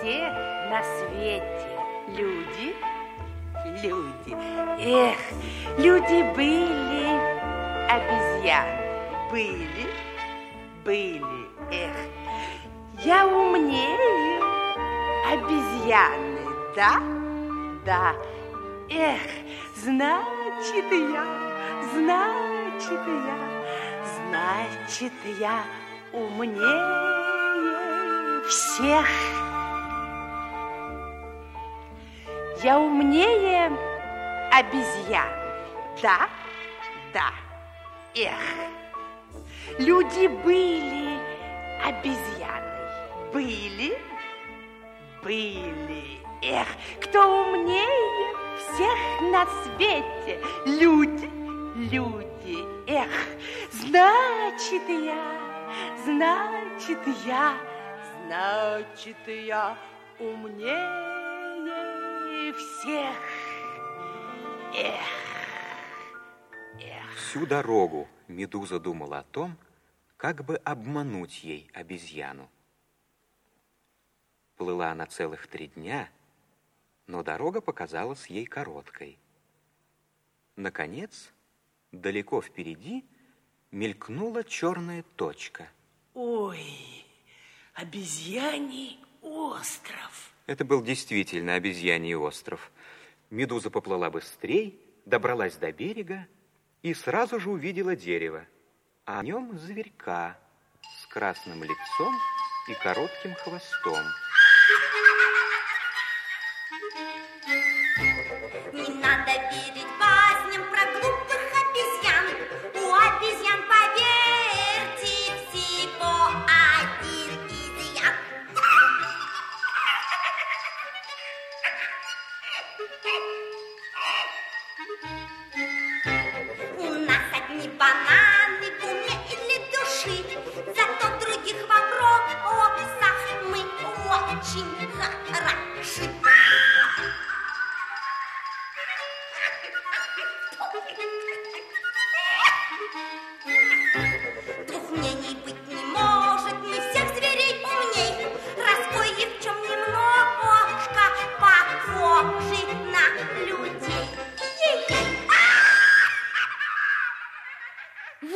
всех на свете люди, люди. Эх, люди были, обезьяны были, были. Эх, я умнее обезьяны, да? Да. Эх, значит я, значит я, значит я умнее всех. Я умнее обезьян. Да, да. Эх, люди были обезьяной. Были, были. Эх, кто умнее всех на свете? Люди, люди. Эх, значит я, значит я, значит я умнее всех. Эх, эх. Всю дорогу Медуза думала о том, как бы обмануть ей обезьяну. Плыла она целых три дня, но дорога показалась ей короткой. Наконец, далеко впереди мелькнула черная точка. Ой, обезьяний остров. Это был действительно обезьяний остров. Медуза поплыла быстрей, добралась до берега и сразу же увидела дерево, а о нем зверька с красным лицом и коротким хвостом.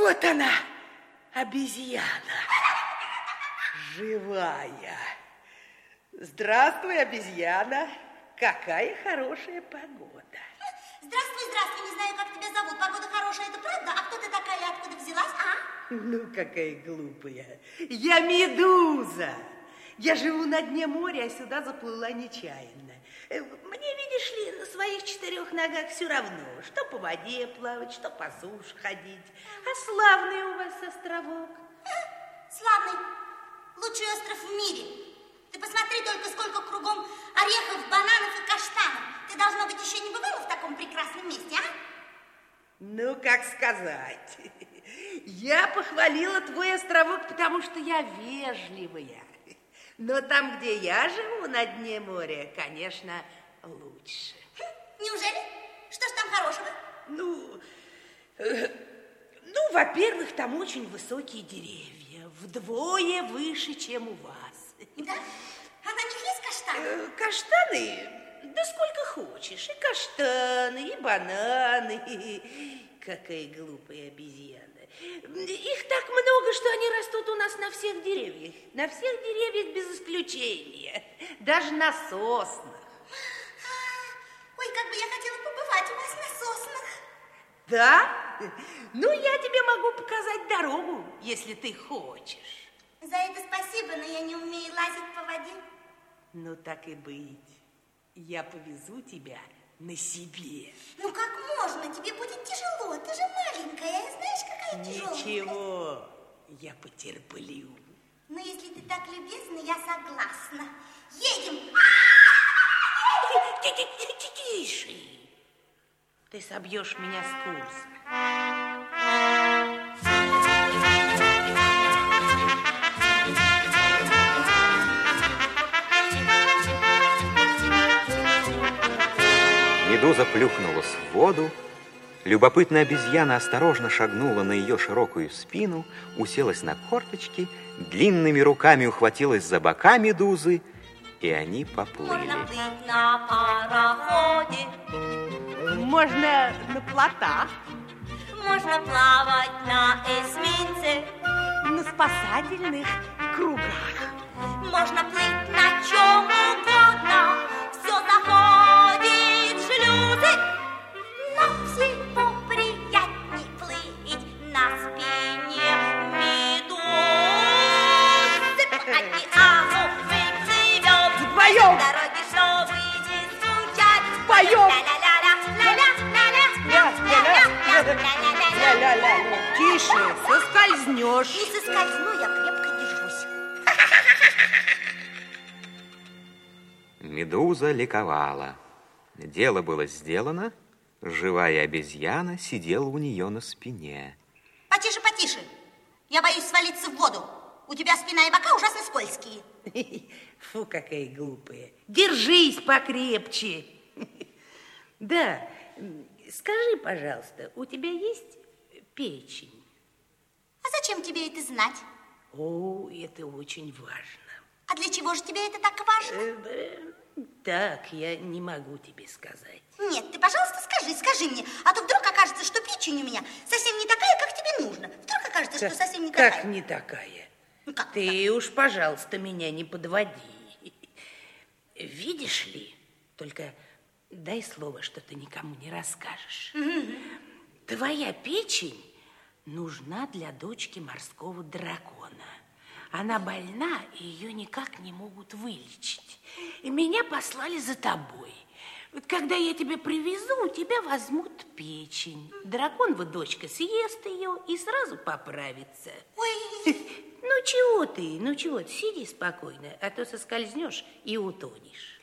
Вот она, обезьяна. Живая. Здравствуй, обезьяна. Какая хорошая погода. Здравствуй, здравствуй, не знаю, как тебя зовут. Погода хорошая, это правда? А кто ты такая откуда взялась, а? Ну, какая глупая. Я медуза. Я живу на дне моря, а сюда заплыла нечаянно. Э, Мне, четырех ногах все равно, что по воде плавать, что по суше ходить. А славный у вас островок. Славный, лучший остров в мире. Ты посмотри только, сколько кругом орехов, бананов и каштанов. Ты, должно быть, еще не бывала в таком прекрасном месте, а? Ну, как сказать. Я похвалила твой островок, потому что я вежливая. Но там, где я живу, на дне моря, конечно, лучше. Неужели? Что ж там хорошего? Ну, э, ну, во-первых, там очень высокие деревья, вдвое выше, чем у вас. Да? А на них есть каштаны? Э, Каштаны, да сколько хочешь, и каштаны, и бананы. Какая глупая обезьяна. Их так много, что они растут у нас на всех деревьях. На всех деревьях без исключения. Даже на соснах. Да? Ну, я тебе могу показать дорогу, если ты хочешь. За это спасибо, но я не умею лазить по воде. Ну, так и быть. Я повезу тебя на себе. Ну как можно? Тебе будет тяжело. Ты же маленькая. Знаешь, какая тяжелая. Ничего, я потерплю. Но если ты так любезна, я согласна. Едем. Тише. Ты собьешь меня с курса. Медуза плюхнулась в воду. Любопытная обезьяна осторожно шагнула на ее широкую спину, уселась на корточки, длинными руками ухватилась за бока медузы И они поплыли. Можно на плотах, можно плавать на эсминце, на спасательных кругах. можно плыть на чем угодно, все заходит в шлюзы. Но всего приятней плыть на спине медузы. По океану мы плывем, Вдвоем. дороги, чтобы не скучать. Вдвоем. ля ля Тише, соскользнешь. Не соскользну, я крепко держусь. Медуза ликовала. Дело было сделано. Живая обезьяна сидела у нее на спине. Потише, потише. Я боюсь свалиться в воду. У тебя спина и бока ужасно скользкие. Фу, какая глупая. Держись покрепче. Да, скажи, пожалуйста, у тебя есть печень? А зачем тебе это знать? О, это очень важно. А для чего же тебе это так важно? Э, э, Так, я не могу тебе сказать. Нет, ты, пожалуйста, скажи, скажи мне. А то вдруг окажется, что печень у меня совсем не такая, как тебе нужно. Вдруг окажется, что совсем не как такая. не такая? Ну, как Ты уж, пожалуйста, меня не подводи. Видишь ли, только дай слово, что ты никому не расскажешь. Твоя печень нужна для дочки морского дракона. Она больна, и ее никак не могут вылечить. И меня послали за тобой. Вот когда я тебя привезу, у тебя возьмут печень. Дракон, вот дочка, съест ее и сразу поправится. Ой, Ну чего ты, ну чего ты, сиди спокойно, а то соскользнешь и утонешь.